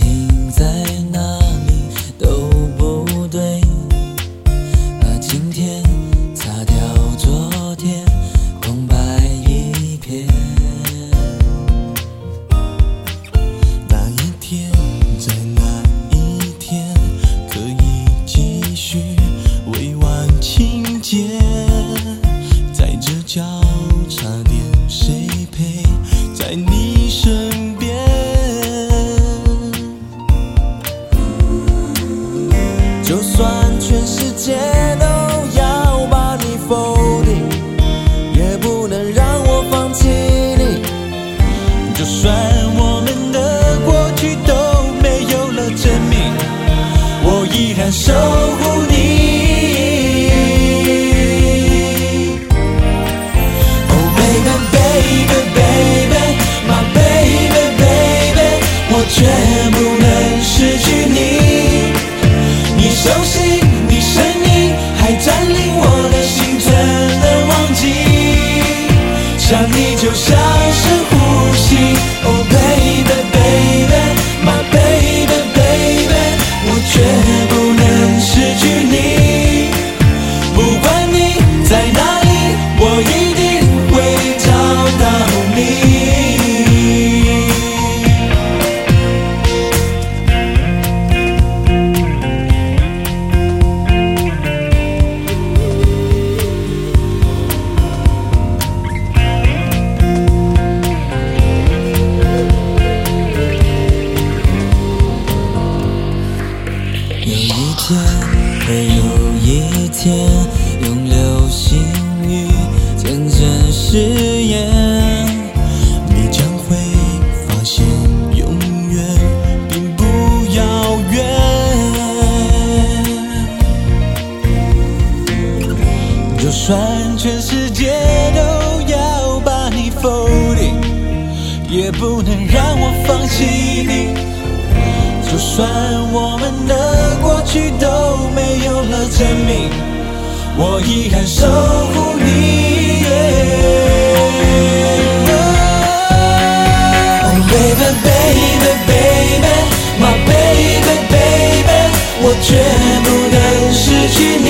停在哪里都不对，把今天擦掉，昨天空白一片。那一天在哪？一天可以继续，未完情节，在这交叉点，谁陪在你身？有一天，会有一天，用流星雨见证誓言，你将会发现，永远并不遥远。就算全世界都要把你否定，也不能让我放弃你。就算我们的过去都没有了证明，我依然守护你。Oh baby baby baby my baby baby，我绝不能失去你。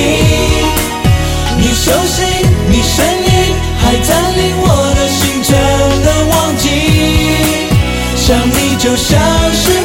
你手心，你声音，还占领我的心，怎能忘记？想你就像是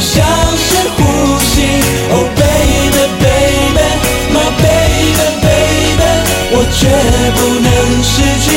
就像是呼吸，Oh baby baby my baby baby，我绝不能失去